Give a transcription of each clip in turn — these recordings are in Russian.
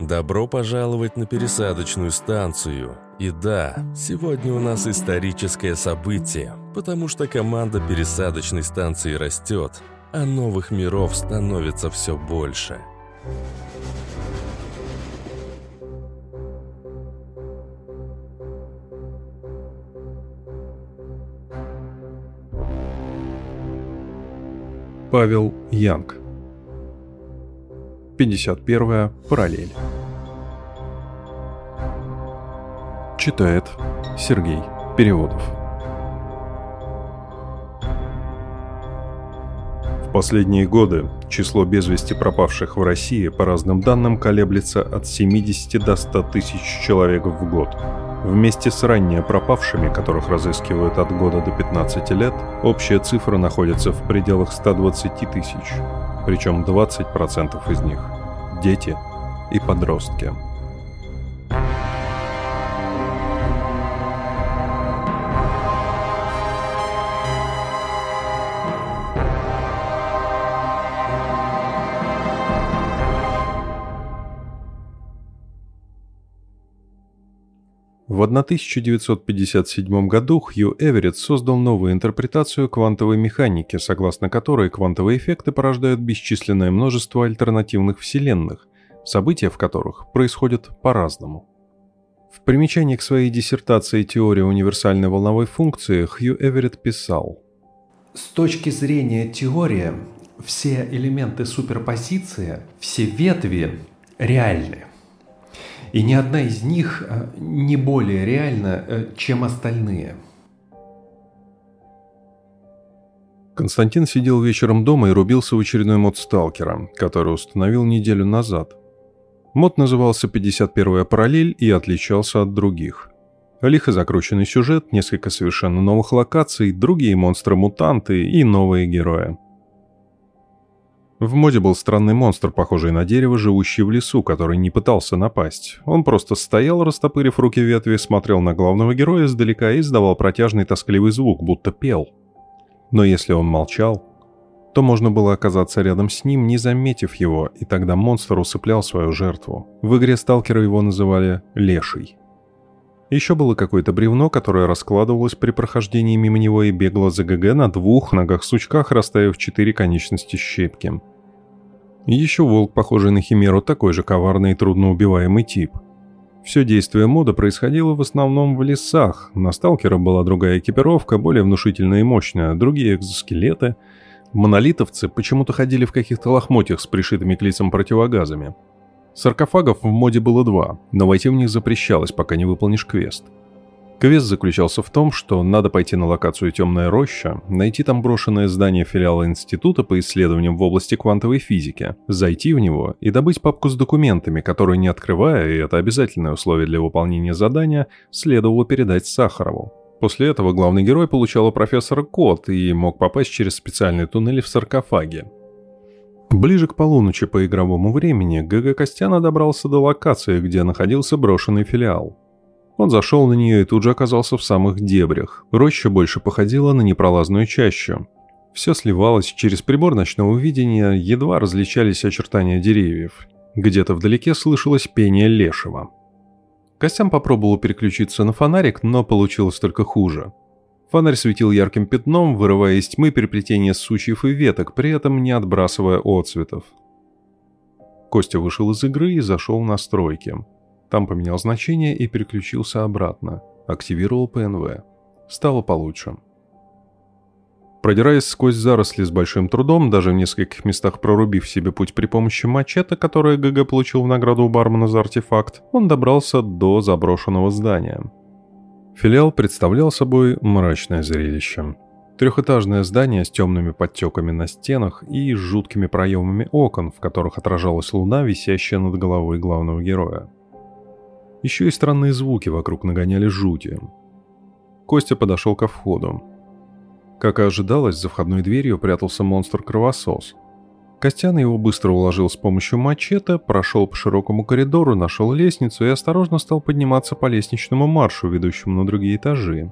Добро пожаловать на пересадочную станцию. И да, сегодня у нас историческое событие, потому что команда пересадочной станции растет, а новых миров становится все больше. Павел Янг 51 параллель. Читает Сергей Переводов. В последние годы число без вести пропавших в России по разным данным колеблется от 70 до 100 тысяч человек в год – Вместе с ранее пропавшими, которых разыскивают от года до 15 лет, общая цифра находится в пределах 120 тысяч, причем 20% из них – дети и подростки. 1957 году Хью Эверетт создал новую интерпретацию квантовой механики, согласно которой квантовые эффекты порождают бесчисленное множество альтернативных вселенных, события в которых происходят по-разному. В примечании к своей диссертации «Теория универсальной волновой функции» Хью Эверетт писал «С точки зрения теории, все элементы суперпозиции, все ветви реальны. И ни одна из них э, не более реальна, э, чем остальные. Константин сидел вечером дома и рубился в очередной мод Сталкера, который установил неделю назад. Мод назывался «51 параллель» и отличался от других. Лихо закрученный сюжет, несколько совершенно новых локаций, другие монстры-мутанты и новые герои – в моде был странный монстр, похожий на дерево, живущий в лесу, который не пытался напасть. Он просто стоял, растопырив руки ветви, смотрел на главного героя издалека и издавал протяжный тоскливый звук, будто пел. Но если он молчал, то можно было оказаться рядом с ним, не заметив его, и тогда монстр усыплял свою жертву. В игре сталкера его называли «леший». Еще было какое-то бревно, которое раскладывалось при прохождении мимо него и бегло за ГГ на двух ногах-сучках, расставив четыре конечности щепки. Еще волк, похожий на химеру, такой же коварный и трудноубиваемый тип. Все действие мода происходило в основном в лесах. На сталкера была другая экипировка, более внушительная и мощная, другие экзоскелеты. Монолитовцы почему-то ходили в каких-то лохмотьях с пришитыми к лицам противогазами. Саркофагов в моде было два, но войти в них запрещалось, пока не выполнишь квест. Квест заключался в том, что надо пойти на локацию «Темная роща», найти там брошенное здание филиала института по исследованиям в области квантовой физики, зайти в него и добыть папку с документами, которую, не открывая, и это обязательное условие для выполнения задания, следовало передать Сахарову. После этого главный герой получал у профессора код и мог попасть через специальные туннели в саркофаге. Ближе к полуночи по игровому времени ГГ Костяна добрался до локации, где находился брошенный филиал. Он зашел на нее и тут же оказался в самых дебрях. Роща больше походила на непролазную чащу. Все сливалось через прибор ночного видения, едва различались очертания деревьев. Где-то вдалеке слышалось пение лешего. Костян попробовал переключиться на фонарик, но получилось только хуже. Фонарь светил ярким пятном, вырывая из тьмы переплетение сучьев и веток, при этом не отбрасывая отцветов. Костя вышел из игры и зашел в настройки. Там поменял значение и переключился обратно. Активировал ПНВ. Стало получше. Продираясь сквозь заросли с большим трудом, даже в нескольких местах прорубив себе путь при помощи мачете, которое ГГ получил в награду у бармена за артефакт, он добрался до заброшенного здания – Филиал представлял собой мрачное зрелище. Трехэтажное здание с темными подтеками на стенах и жуткими проемами окон, в которых отражалась луна, висящая над головой главного героя. Еще и странные звуки вокруг нагоняли жути. Костя подошел ко входу. Как и ожидалось, за входной дверью прятался монстр-кровосос – Костян его быстро уложил с помощью мачете, прошел по широкому коридору, нашел лестницу и осторожно стал подниматься по лестничному маршу, ведущему на другие этажи.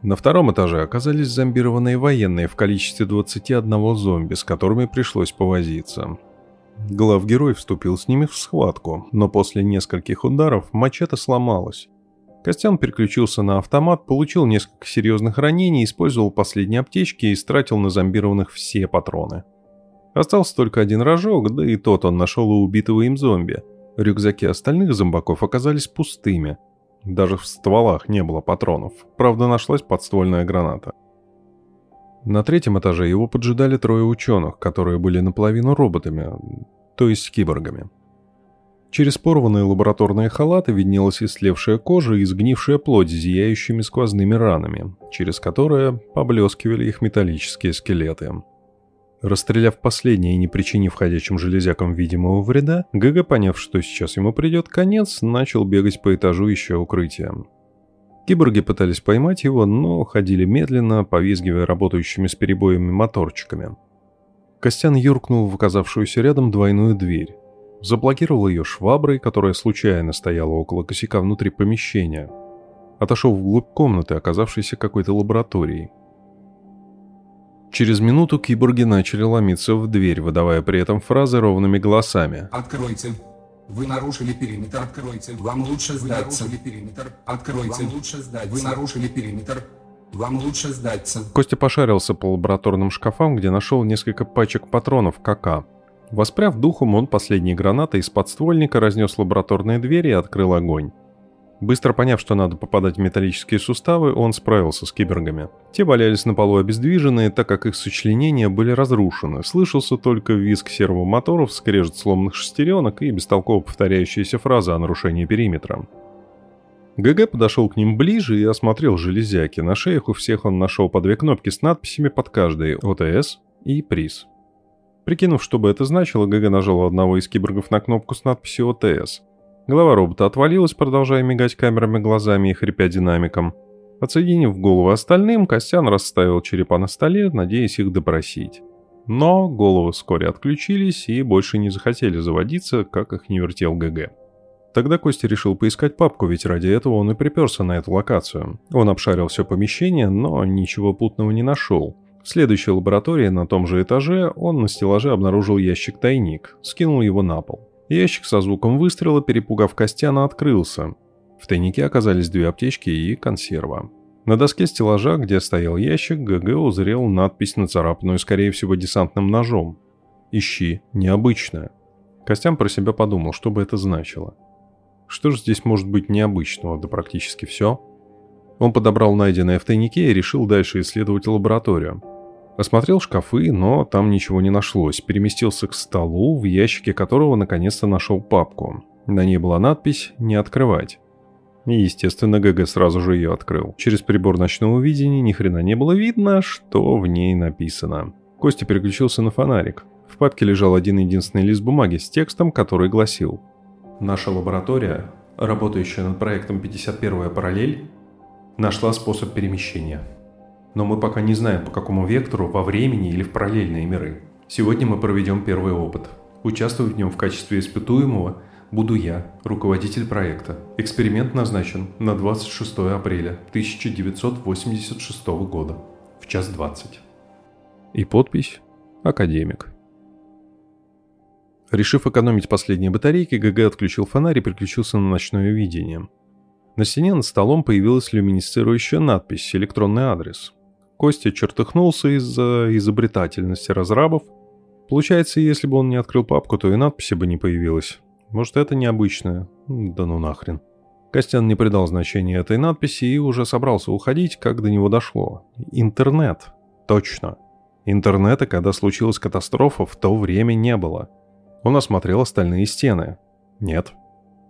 На втором этаже оказались зомбированные военные в количестве 21 зомби, с которыми пришлось повозиться. Главгерой вступил с ними в схватку, но после нескольких ударов мачете сломалась. Костян переключился на автомат, получил несколько серьезных ранений, использовал последние аптечки и стратил на зомбированных все патроны. Остался только один рожок, да и тот он нашел у убитого им зомби. Рюкзаки остальных зомбаков оказались пустыми. Даже в стволах не было патронов. Правда, нашлась подствольная граната. На третьем этаже его поджидали трое ученых, которые были наполовину роботами, то есть киборгами. Через порванные лабораторные халаты виднелась ислевшая кожа и сгнившая плоть с зияющими сквозными ранами, через которые поблескивали их металлические скелеты. Расстреляв последнее и не причинив ходячим железякам видимого вреда, ГГ, поняв, что сейчас ему придет конец, начал бегать по этажу ища укрытия. Киборги пытались поймать его, но ходили медленно, повизгивая работающими с перебоями моторчиками. Костян юркнул в оказавшуюся рядом двойную дверь. Заблокировал ее шваброй, которая случайно стояла около косяка внутри помещения. Отошел вглубь комнаты, оказавшейся какой-то лабораторией. Через минуту киборги начали ломиться в дверь, выдавая при этом фразы ровными голосами. «Откройте! Вы нарушили периметр. Откройте. Вам лучше сдаться. Вы нарушили периметр. Откройте. Вам лучше сдаться. Вы нарушили периметр. Вам лучше сдаться. Костя пошарился по лабораторным шкафам, где нашел несколько пачек патронов КК. Воспряв духом, он последней гранатой из подствольника разнес лабораторные двери и открыл огонь. Быстро поняв, что надо попадать в металлические суставы, он справился с кибергами. Те валялись на полу обездвиженные, так как их сочленения были разрушены. Слышался только визг сервомоторов, скрежет сломанных шестеренок и бестолково повторяющаяся фраза о нарушении периметра. ГГ подошел к ним ближе и осмотрел железяки. На шеях у всех он нашел по две кнопки с надписями под каждой «ОТС» и «Приз». Прикинув, что бы это значило, ГГ нажал у одного из киборгов на кнопку с надписью «ОТС». Голова робота отвалилась, продолжая мигать камерами глазами и хрипя динамиком. Отсоединив голову остальным, Костян расставил черепа на столе, надеясь их допросить. Но головы вскоре отключились и больше не захотели заводиться, как их не вертел ГГ. Тогда Костя решил поискать папку, ведь ради этого он и приперся на эту локацию. Он обшарил все помещение, но ничего путного не нашел. В следующей лаборатории на том же этаже он на стеллаже обнаружил ящик-тайник, скинул его на пол. Ящик со звуком выстрела, перепугав Костяна, открылся. В тайнике оказались две аптечки и консерва. На доске стеллажа, где стоял ящик, ГГ узрел надпись, нацарапанную, скорее всего, десантным ножом. «Ищи. Необычное». Костян про себя подумал, что бы это значило. Что же здесь может быть необычного, да практически все. Он подобрал найденное в тайнике и решил дальше исследовать лабораторию. Осмотрел шкафы, но там ничего не нашлось. Переместился к столу, в ящике которого наконец-то нашел папку. На ней была надпись «Не открывать». И, естественно, ГГ сразу же ее открыл. Через прибор ночного видения ни хрена не было видно, что в ней написано. Костя переключился на фонарик. В папке лежал один единственный лист бумаги с текстом, который гласил «Наша лаборатория, работающая над проектом 51-я параллель, нашла способ перемещения». Но мы пока не знаем, по какому вектору, во времени или в параллельные миры. Сегодня мы проведем первый опыт. Участвовать в нем в качестве испытуемого буду я, руководитель проекта. Эксперимент назначен на 26 апреля 1986 года в час 20. И подпись «Академик». Решив экономить последние батарейки, ГГ отключил фонарь и переключился на ночное видение. На стене над столом появилась люминесцирующая надпись «Электронный адрес». Костя чертыхнулся из-за изобретательности разрабов. Получается, если бы он не открыл папку, то и надписи бы не появилась. Может, это необычное? Да ну нахрен. Костян не придал значения этой надписи и уже собрался уходить, как до него дошло. Интернет. Точно. Интернета, когда случилась катастрофа, в то время не было. Он осмотрел остальные стены. Нет.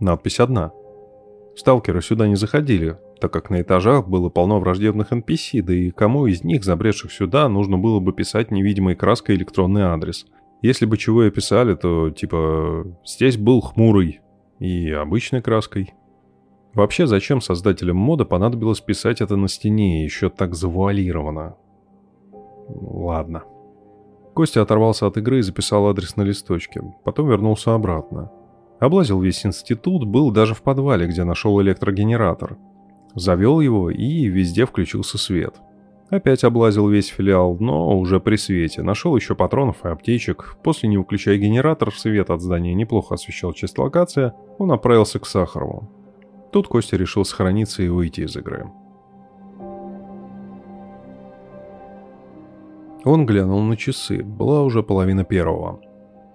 Надпись одна. Сталкеры сюда не заходили, так как на этажах было полно враждебных NPC, да и кому из них, забредших сюда, нужно было бы писать невидимой краской электронный адрес. Если бы чего и писали, то типа здесь был хмурый и обычной краской. Вообще, зачем создателям мода понадобилось писать это на стене, еще так завуалировано? Ладно. Костя оторвался от игры и записал адрес на листочке. Потом вернулся обратно. Облазил весь институт, был даже в подвале, где нашел электрогенератор – Завел его, и везде включился свет. Опять облазил весь филиал, но уже при свете. Нашел еще патронов и аптечек. После, не выключая генератор, свет от здания неплохо освещал часть локация, он направился к Сахарову. Тут Костя решил сохраниться и выйти из игры. Он глянул на часы. Была уже половина первого.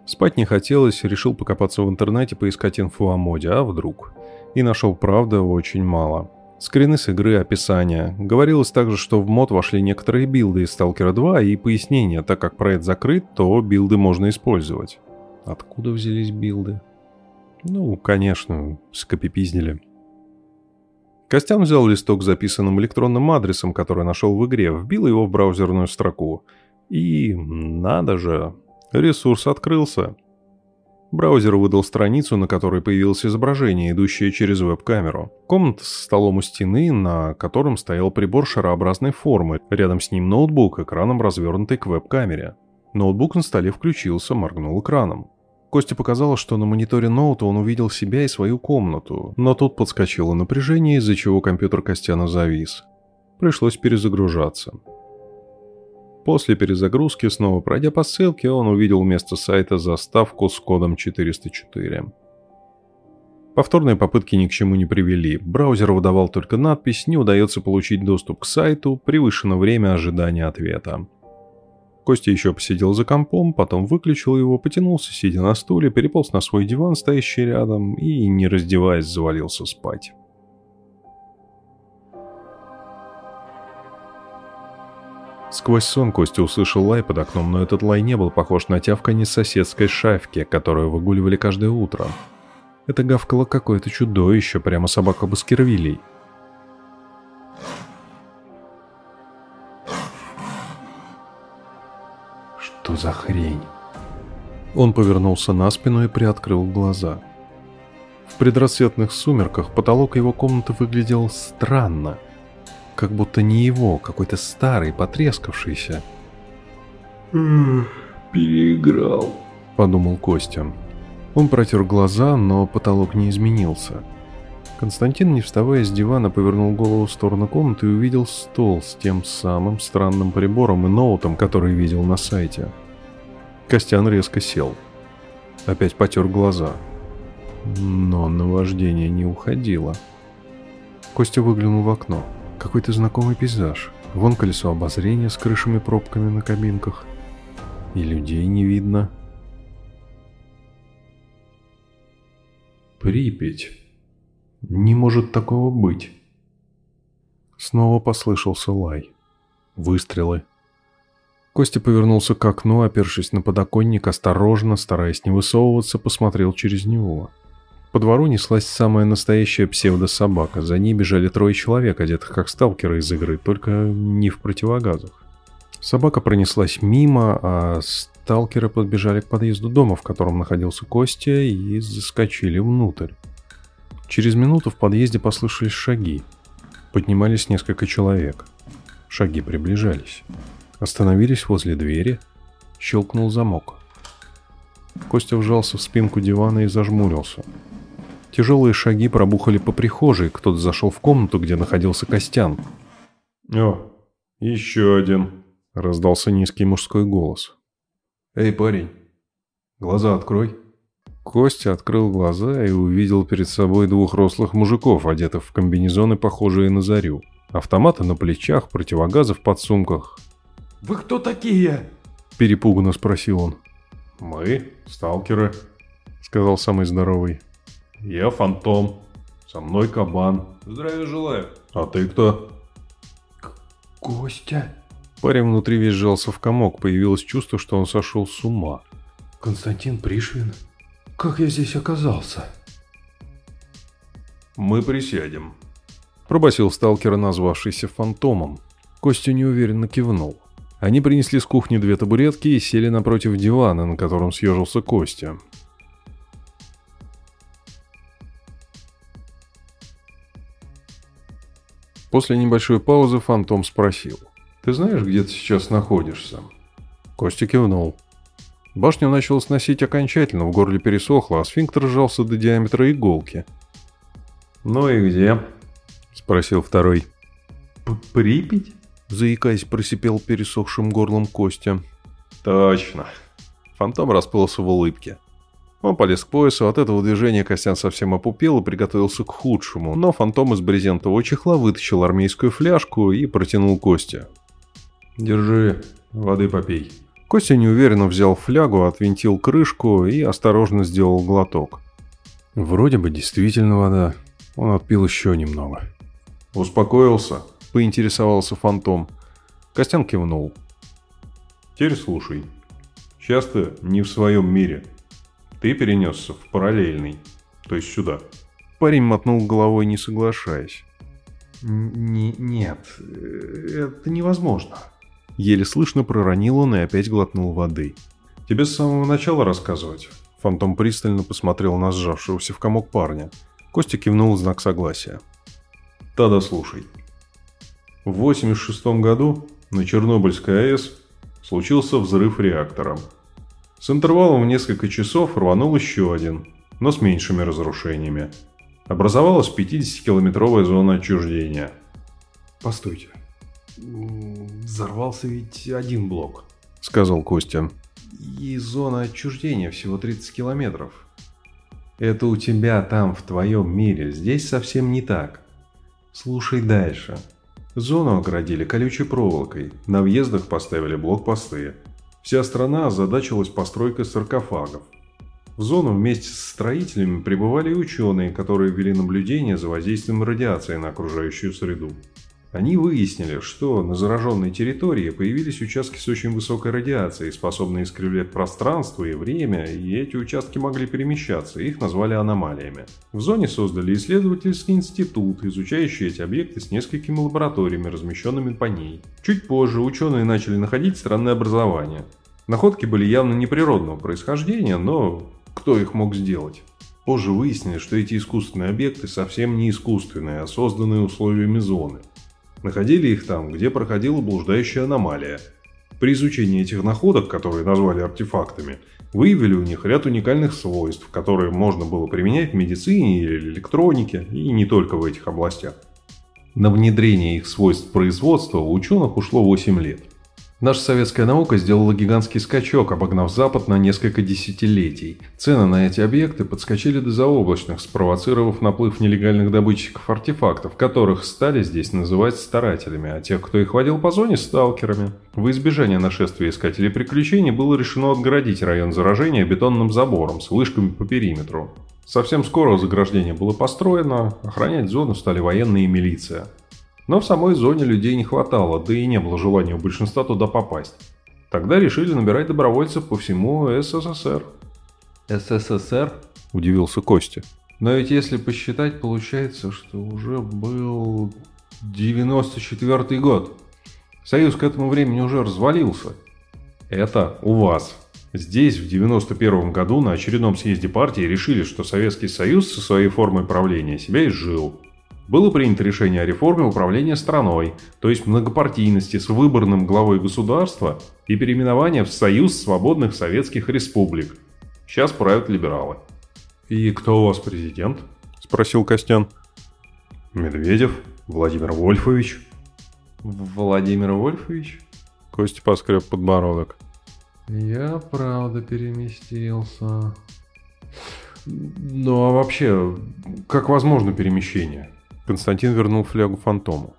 Спать не хотелось, решил покопаться в интернете, поискать инфу о моде, а вдруг. И нашел, правда, очень мало. Скрины с игры, описания. Говорилось также, что в мод вошли некоторые билды из Stalker 2 и пояснение, так как проект закрыт, то билды можно использовать. Откуда взялись билды? Ну, конечно, скопипиздили. Костян взял листок с записанным электронным адресом, который нашел в игре, вбил его в браузерную строку. И, надо же, ресурс открылся. Браузер выдал страницу, на которой появилось изображение, идущее через веб-камеру. Комната с столом у стены, на котором стоял прибор шарообразной формы, рядом с ним ноутбук, экраном развернутый к веб-камере. Ноутбук на столе включился, моргнул экраном. Косте показалось, что на мониторе ноута он увидел себя и свою комнату, но тут подскочило напряжение, из-за чего компьютер Костяна завис. Пришлось перезагружаться. После перезагрузки, снова пройдя по ссылке, он увидел вместо сайта заставку с кодом 404. Повторные попытки ни к чему не привели. Браузер выдавал только надпись «Не удается получить доступ к сайту, превышено время ожидания ответа». Костя еще посидел за компом, потом выключил его, потянулся, сидя на стуле, переполз на свой диван, стоящий рядом, и, не раздеваясь, завалился спать. Сквозь сон Костя услышал лай под окном, но этот лай не был похож на тявканье соседской шавки, которую выгуливали каждое утро. Это гавкало какое-то чудовище, прямо собака Баскервилей. Что за хрень? Он повернулся на спину и приоткрыл глаза. В предрассветных сумерках потолок его комнаты выглядел странно – как будто не его, какой-то старый, потрескавшийся. «Переиграл», — подумал Костя. Он протер глаза, но потолок не изменился. Константин, не вставая с дивана, повернул голову в сторону комнаты и увидел стол с тем самым странным прибором и ноутом, который видел на сайте. Костян резко сел. Опять потер глаза. Но наваждение не уходило. Костя выглянул в окно. Какой-то знакомый пейзаж. Вон колесо обозрения с крышами-пробками на кабинках. И людей не видно. Припять. Не может такого быть. Снова послышался лай. Выстрелы. Костя повернулся к окну, опершись на подоконник, осторожно, стараясь не высовываться, посмотрел через него. По двору неслась самая настоящая псевдособака. За ней бежали трое человек, одетых как сталкеры из игры, только не в противогазах. Собака пронеслась мимо, а сталкеры подбежали к подъезду дома, в котором находился Костя, и заскочили внутрь. Через минуту в подъезде послышались шаги. Поднимались несколько человек. Шаги приближались. Остановились возле двери. Щелкнул замок. Костя вжался в спинку дивана и зажмурился. Тяжелые шаги пробухали по прихожей, кто-то зашел в комнату, где находился Костян. «О, еще один», — раздался низкий мужской голос. «Эй, парень, глаза открой». Костя открыл глаза и увидел перед собой двух рослых мужиков, одетых в комбинезоны, похожие на зарю. Автоматы на плечах, противогазы в подсумках. «Вы кто такие?» – перепуганно спросил он. «Мы, сталкеры», – сказал самый здоровый. Я фантом. Со мной кабан. Здравия желаю. А ты кто? Костя. Парень внутри весь сжался в комок. Появилось чувство, что он сошел с ума. Константин Пришвин? Как я здесь оказался? Мы присядем. Пробасил сталкера, назвавшийся фантомом. Костя неуверенно кивнул. Они принесли с кухни две табуретки и сели напротив дивана, на котором съежился Костя. После небольшой паузы Фантом спросил. «Ты знаешь, где ты сейчас находишься?» Костя кивнул. Башню начал сносить окончательно, в горле пересохло, а сфинктер сжался до диаметра иголки. «Ну и где?» – спросил второй. «Припять?» Заикаясь, просипел пересохшим горлом Костя. Точно. Фантом расплылся в улыбке. Он полез к поясу, от этого движения Костян совсем опупел и приготовился к худшему, но фантом из брезентового чехла вытащил армейскую фляжку и протянул Косте. Держи, воды попей. Костя неуверенно взял флягу, отвинтил крышку и осторожно сделал глоток. Вроде бы действительно вода. Он отпил еще немного. Успокоился? Поинтересовался фантом. Костян кивнул. Теперь слушай. Сейчас ты не в своем мире. Ты перенесся в параллельный, то есть сюда. Парень мотнул головой, не соглашаясь. Не, нет, э, это невозможно. Еле слышно проронил он и опять глотнул воды. Тебе с самого начала рассказывать? Фантом пристально посмотрел на сжавшегося в комок парня. Костя кивнул в знак согласия. Тогда слушай. В 86 году на Чернобыльской АЭС случился взрыв реактора. С интервалом в несколько часов рванул еще один, но с меньшими разрушениями. Образовалась 50-километровая зона отчуждения. Постойте. Взорвался ведь один блок, сказал Костя. И зона отчуждения всего 30 километров. Это у тебя там, в твоем мире. Здесь совсем не так. Слушай дальше. Зону оградили колючей проволокой. На въездах поставили блокпосты. Вся страна озадачилась постройкой саркофагов. В зону вместе с строителями прибывали и ученые, которые вели наблюдение за воздействием радиации на окружающую среду. Они выяснили, что на зараженной территории появились участки с очень высокой радиацией, способные искривлять пространство и время, и эти участки могли перемещаться, их назвали аномалиями. В зоне создали исследовательский институт, изучающий эти объекты с несколькими лабораториями, размещенными по ней. Чуть позже ученые начали находить странные образования. Находки были явно неприродного происхождения, но кто их мог сделать? Позже выяснили, что эти искусственные объекты совсем не искусственные, а созданные условиями зоны. Находили их там, где проходила блуждающая аномалия. При изучении этих находок, которые назвали артефактами, выявили у них ряд уникальных свойств, которые можно было применять в медицине или электронике, и не только в этих областях. На внедрение их свойств производства у ученых ушло 8 лет – Наша советская наука сделала гигантский скачок, обогнав Запад на несколько десятилетий. Цены на эти объекты подскочили до заоблачных, спровоцировав наплыв нелегальных добытчиков артефактов, которых стали здесь называть старателями, а тех, кто их водил по зоне, сталкерами. В избежание нашествия искателей приключений было решено отгородить район заражения бетонным забором с вышками по периметру. Совсем скоро заграждение было построено, охранять зону стали военные и милиция. Но в самой зоне людей не хватало, да и не было желания у большинства туда попасть. Тогда решили набирать добровольцев по всему СССР. СССР? Удивился Костя. Но ведь если посчитать, получается, что уже был 94 год. Союз к этому времени уже развалился. Это у вас. Здесь в 91 году на очередном съезде партии решили, что Советский Союз со своей формой правления себя изжил было принято решение о реформе управления страной, то есть многопартийности с выборным главой государства и переименования в Союз свободных советских республик. Сейчас правят либералы. «И кто у вас президент?» – спросил Костян. «Медведев Владимир Вольфович». «Владимир Вольфович?» Костя поскреб подбородок. «Я правда переместился». «Ну а вообще, как возможно перемещение?» Константин вернул флягу фантому.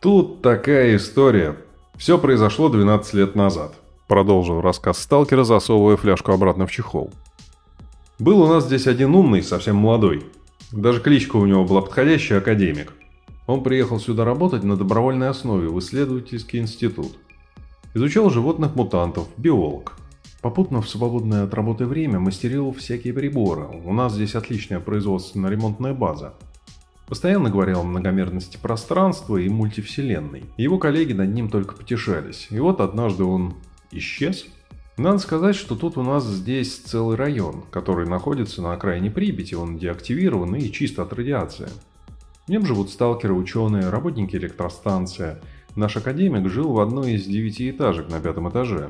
«Тут такая история. Все произошло 12 лет назад», — продолжил рассказ сталкера, засовывая фляжку обратно в чехол. «Был у нас здесь один умный, совсем молодой. Даже кличка у него была подходящая «Академик». Он приехал сюда работать на добровольной основе в исследовательский институт. Изучал животных-мутантов, биолог. Попутно в свободное от работы время мастерил всякие приборы. У нас здесь отличная производственно-ремонтная база. Постоянно говорил о многомерности пространства и мультивселенной. Его коллеги над ним только потешались. И вот однажды он исчез. Надо сказать, что тут у нас здесь целый район, который находится на окраине Припяти, он деактивирован и чист от радиации. В нем живут сталкеры, ученые, работники электростанции. Наш академик жил в одной из девятиэтажек на пятом этаже.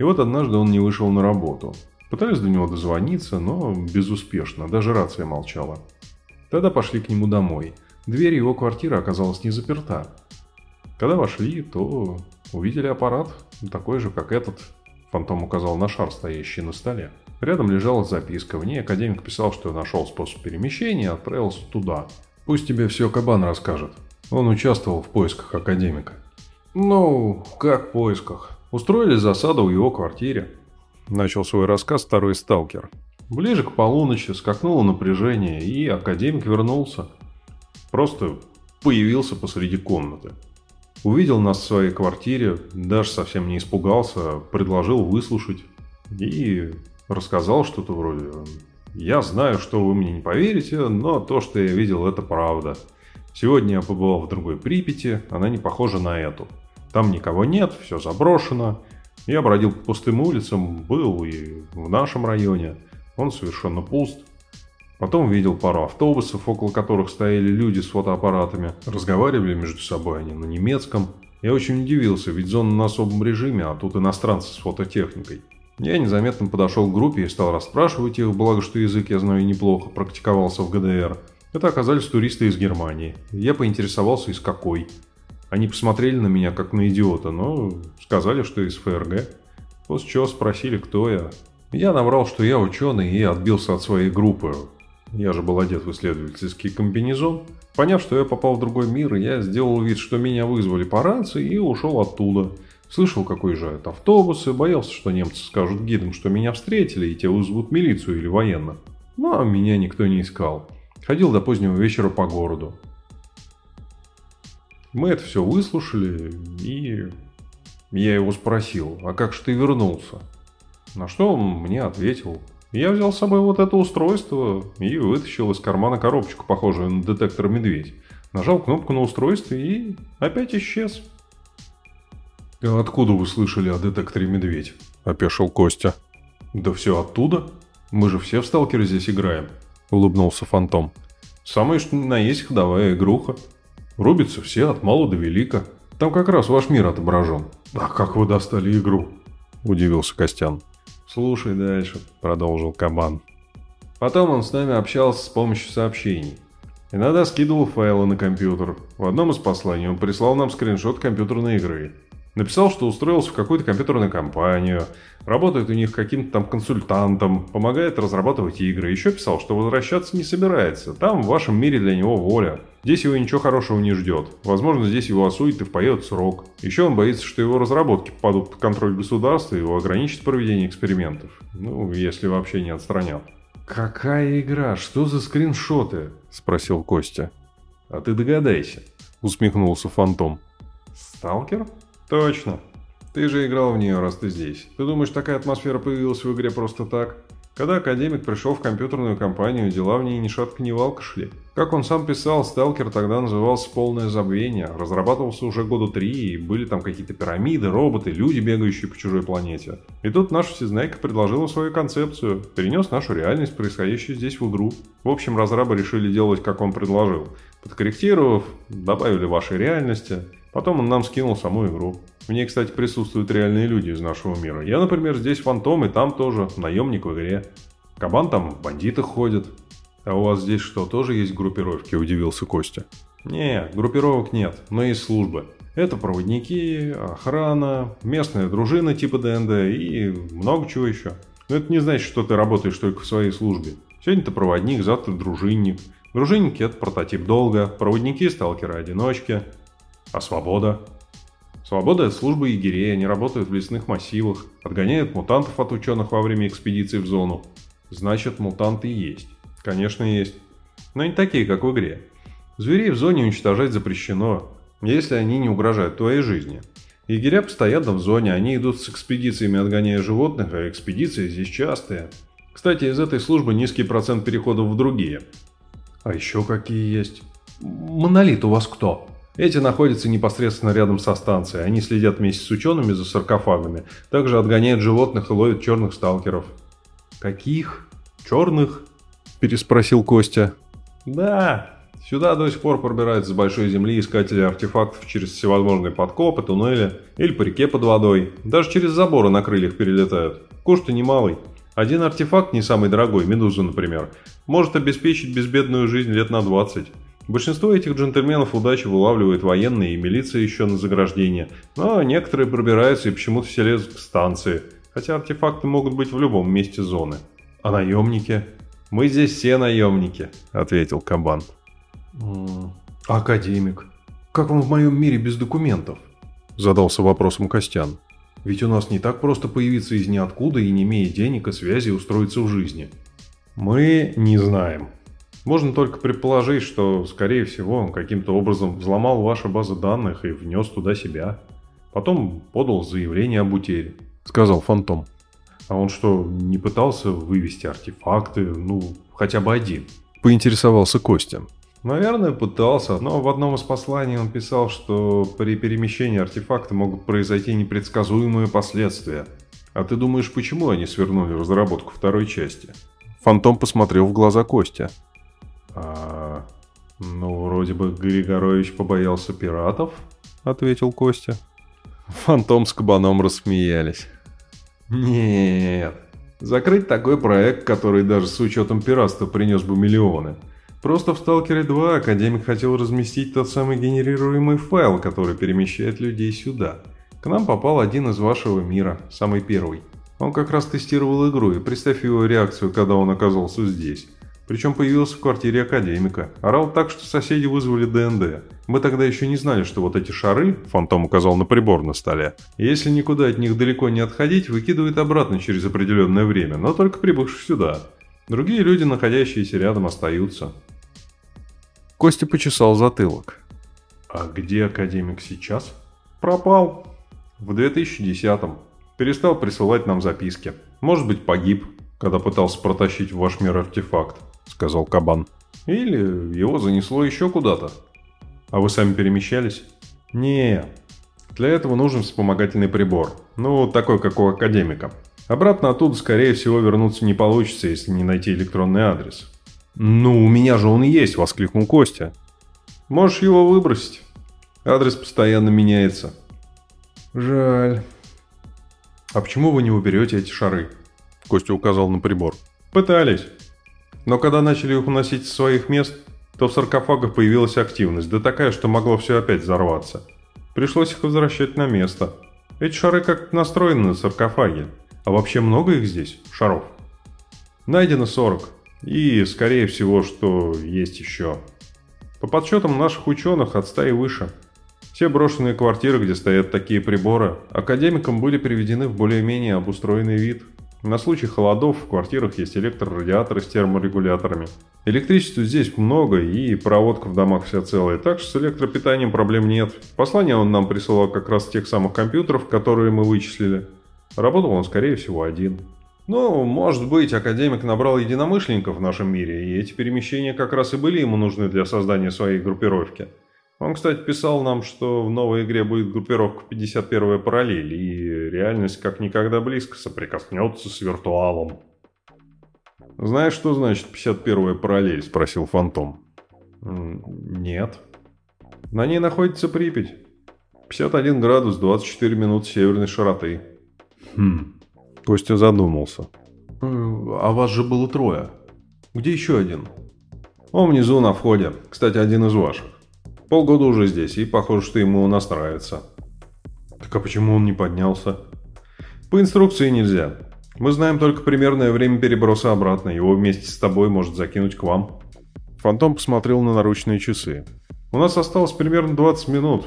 И вот однажды он не вышел на работу. Пытались до него дозвониться, но безуспешно, даже рация молчала. Тогда пошли к нему домой. Дверь его квартиры оказалась не заперта. Когда вошли, то увидели аппарат, такой же, как этот. Фантом указал на шар, стоящий на столе. Рядом лежала записка. В ней академик писал, что нашел способ перемещения и отправился туда. Пусть тебе все Кабан расскажет. Он участвовал в поисках академика. Ну, как в поисках? Устроили засаду в его квартире. Начал свой рассказ второй сталкер. Ближе к полуночи скакнуло напряжение, и академик вернулся. Просто появился посреди комнаты. Увидел нас в своей квартире, даже совсем не испугался, предложил выслушать. И рассказал что-то вроде «Я знаю, что вы мне не поверите, но то, что я видел, это правда. Сегодня я побывал в другой Припяти, она не похожа на эту. Там никого нет, все заброшено. Я бродил по пустым улицам, был и в нашем районе. Он совершенно пуст. Потом видел пару автобусов, около которых стояли люди с фотоаппаратами. Разговаривали между собой они на немецком. Я очень удивился, ведь зона на особом режиме, а тут иностранцы с фототехникой. Я незаметно подошел к группе и стал расспрашивать их, благо что язык я знаю неплохо, практиковался в ГДР. Это оказались туристы из Германии. Я поинтересовался, из какой. Они посмотрели на меня как на идиота, но сказали, что из ФРГ. После чего спросили, кто я. Я наврал, что я ученый и отбился от своей группы. Я же был одет в исследовательский комбинезон. Поняв, что я попал в другой мир, я сделал вид, что меня вызвали по рации и ушел оттуда – Слышал, как уезжают автобусы, боялся, что немцы скажут гидам, что меня встретили, и те вызовут милицию или военных. Но меня никто не искал. Ходил до позднего вечера по городу. Мы это все выслушали, и я его спросил, а как же ты вернулся? На что он мне ответил, я взял с собой вот это устройство и вытащил из кармана коробочку, похожую на детектор медведь. Нажал кнопку на устройстве и опять исчез. «А «Откуда вы слышали о детекторе «Медведь»?» – опешил Костя. «Да все оттуда. Мы же все в сталкеры здесь играем», – улыбнулся Фантом. «Самое что на есть ходовая игруха. Рубятся все от мала до велика. Там как раз ваш мир отображен». «А как вы достали игру?» – удивился Костян. «Слушай дальше», – продолжил Кабан. Потом он с нами общался с помощью сообщений. Иногда скидывал файлы на компьютер. В одном из посланий он прислал нам скриншот компьютерной игры. Написал, что устроился в какую-то компьютерную компанию, работает у них каким-то там консультантом, помогает разрабатывать игры. Еще писал, что возвращаться не собирается. Там в вашем мире для него воля. Здесь его ничего хорошего не ждет. Возможно, здесь его осудят и впоет срок. Еще он боится, что его разработки попадут под контроль государства и его ограничат проведение экспериментов. Ну, если вообще не отстранят. «Какая игра? Что за скриншоты?» – спросил Костя. «А ты догадайся», – усмехнулся Фантом. «Сталкер?» Точно. Ты же играл в нее, раз ты здесь. Ты думаешь, такая атмосфера появилась в игре просто так? Когда академик пришел в компьютерную компанию, дела в ней ни шатка ни валка шли. Как он сам писал, сталкер тогда назывался «Полное забвение», разрабатывался уже года три, и были там какие-то пирамиды, роботы, люди, бегающие по чужой планете. И тут наш всезнайка предложил свою концепцию, перенес нашу реальность, происходящую здесь в игру. В общем, разрабы решили делать, как он предложил. Подкорректировав, добавили вашей реальности, Потом он нам скинул саму игру. В ней, кстати, присутствуют реальные люди из нашего мира. Я, например, здесь фантом, и там тоже наемник в игре. Кабан там в бандитах ходит. А у вас здесь что, тоже есть группировки? Удивился Костя. Не, группировок нет, но есть службы. Это проводники, охрана, местная дружина типа ДНД и много чего еще. Но это не значит, что ты работаешь только в своей службе. Сегодня ты проводник, завтра дружинник. Дружинники – это прототип долга, проводники – сталкеры-одиночки, а свобода? Свобода – это служба егерей, они работают в лесных массивах, отгоняют мутантов от ученых во время экспедиции в зону. Значит, мутанты есть. Конечно, есть. Но не такие, как в игре. Зверей в зоне уничтожать запрещено, если они не угрожают твоей жизни. Егеря постоянно в зоне, они идут с экспедициями, отгоняя животных, а экспедиции здесь частые. Кстати, из этой службы низкий процент переходов в другие. А еще какие есть? Монолит у вас кто? Эти находятся непосредственно рядом со станцией. Они следят вместе с учеными за саркофагами. Также отгоняют животных и ловят черных сталкеров. «Каких? Черных?» – переспросил Костя. «Да, Сюда до сих пор пробираются с большой земли искатели артефактов через всевозможные подкопы, туннели или по реке под водой. Даже через заборы на крыльях перелетают. Куш-то немалый. Один артефакт, не самый дорогой, медуза, например, может обеспечить безбедную жизнь лет на 20. Большинство этих джентльменов удачи вылавливает военные и милиция еще на заграждение, но некоторые пробираются и почему-то все лезут к станции, хотя артефакты могут быть в любом месте зоны. А наемники? Мы здесь все наемники, ответил Кабан. Академик. Как он в моем мире без документов? Задался вопросом Костян. Ведь у нас не так просто появиться из ниоткуда и, не имея денег и связи, устроиться в жизни. Мы не знаем. Можно только предположить, что, скорее всего, он каким-то образом взломал ваши базы данных и внес туда себя. Потом подал заявление об утере, сказал Фантом. А он что, не пытался вывести артефакты, ну, хотя бы один? Поинтересовался Костя. Наверное, пытался, но в одном из посланий он писал, что при перемещении артефакта могут произойти непредсказуемые последствия. А ты думаешь, почему они свернули разработку второй части? Фантом посмотрел в глаза Костя. А, ну, вроде бы Григорович побоялся пиратов, ответил Костя. Фантом с Кабаном рассмеялись. Нет, закрыть такой проект, который даже с учетом пиратства принес бы миллионы – Просто в Сталкере 2 Академик хотел разместить тот самый генерируемый файл, который перемещает людей сюда. К нам попал один из вашего мира, самый первый. Он как раз тестировал игру, и представь его реакцию, когда он оказался здесь. Причем появился в квартире Академика. Орал так, что соседи вызвали ДНД. Мы тогда еще не знали, что вот эти шары, Фантом указал на прибор на столе, если никуда от них далеко не отходить, выкидывают обратно через определенное время, но только прибывших сюда. Другие люди, находящиеся рядом, остаются. Костя почесал затылок. «А где академик сейчас?» «Пропал. В 2010-м. Перестал присылать нам записки. Может быть, погиб, когда пытался протащить в ваш мир артефакт», — сказал Кабан. «Или его занесло еще куда-то. А вы сами перемещались?» «Не. Для этого нужен вспомогательный прибор. Ну, такой, как у академика. Обратно оттуда, скорее всего, вернуться не получится, если не найти электронный адрес. «Ну, у меня же он есть!» – воскликнул Костя. «Можешь его выбросить. Адрес постоянно меняется». «Жаль». «А почему вы не уберете эти шары?» – Костя указал на прибор. «Пытались. Но когда начали их уносить с своих мест, то в саркофагах появилась активность, да такая, что могло все опять взорваться. Пришлось их возвращать на место. Эти шары как настроены на саркофаге. А вообще много их здесь, шаров? Найдено 40. И, скорее всего, что есть еще. По подсчетам наших ученых от стаи выше. Все брошенные квартиры, где стоят такие приборы, академикам были приведены в более-менее обустроенный вид. На случай холодов в квартирах есть электрорадиаторы с терморегуляторами. Электричества здесь много и проводка в домах вся целая, так что с электропитанием проблем нет. Послание он нам присылал как раз тех самых компьютеров, которые мы вычислили. Работал он, скорее всего, один. Ну, может быть, академик набрал единомышленников в нашем мире, и эти перемещения как раз и были ему нужны для создания своей группировки. Он, кстати, писал нам, что в новой игре будет группировка 51-я параллель, и реальность как никогда близко соприкоснется с виртуалом. «Знаешь, что значит 51-я параллель?» – спросил Фантом. «Нет». «На ней находится Припять. 51 градус 24 минут северной широты». «Хм, Костя задумался. «А вас же было трое. Где еще один?» «Он внизу на входе. Кстати, один из ваших. Полгода уже здесь, и похоже, что ему у нравится». «Так а почему он не поднялся?» «По инструкции нельзя. Мы знаем только примерное время переброса обратно. Его вместе с тобой может закинуть к вам». Фантом посмотрел на наручные часы. «У нас осталось примерно 20 минут.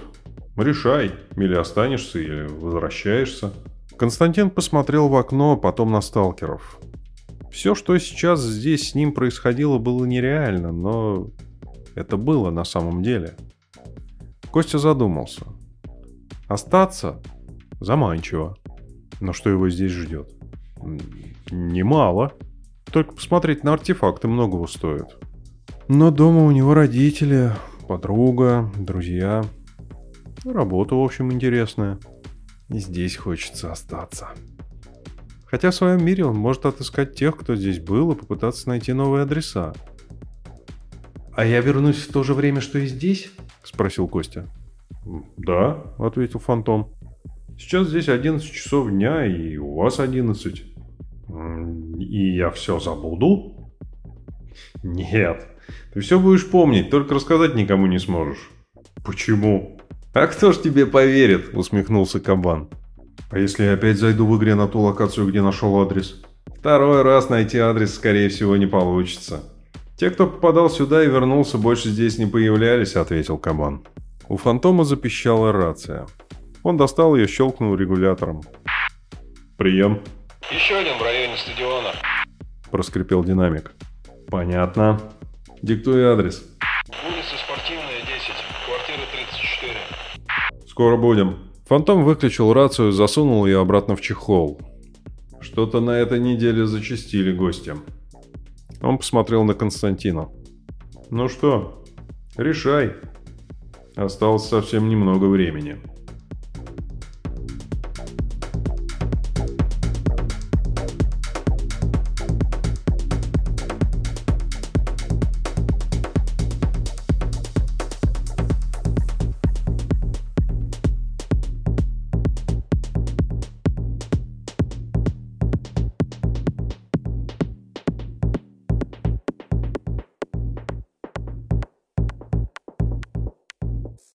Решай, или останешься, или возвращаешься». Константин посмотрел в окно, потом на сталкеров. Все, что сейчас здесь с ним происходило, было нереально, но это было на самом деле. Костя задумался. Остаться? Заманчиво. Но что его здесь ждет? Немало. Только посмотреть на артефакты многого стоит. Но дома у него родители, подруга, друзья. Работа, в общем, интересная. И здесь хочется остаться. Хотя в своем мире он может отыскать тех, кто здесь был, и попытаться найти новые адреса. «А я вернусь в то же время, что и здесь?» – спросил Костя. «Да», – ответил Фантом. «Сейчас здесь 11 часов дня, и у вас 11. И я все забуду?» Нет. Ты все будешь помнить, только рассказать никому не сможешь. Почему? А кто ж тебе поверит? Усмехнулся кабан. А если я опять зайду в игре на ту локацию, где нашел адрес? Второй раз найти адрес, скорее всего, не получится. Те, кто попадал сюда и вернулся, больше здесь не появлялись, ответил кабан. У фантома запищала рация. Он достал ее, щелкнул регулятором. Прием. Еще один в районе стадиона. Проскрипел динамик. Понятно. Диктуй адрес. Улица Спортивная, 10, квартира 34. Скоро будем. Фантом выключил рацию, засунул ее обратно в чехол. Что-то на этой неделе зачастили гости. Он посмотрел на Константина. «Ну что, решай. Осталось совсем немного времени».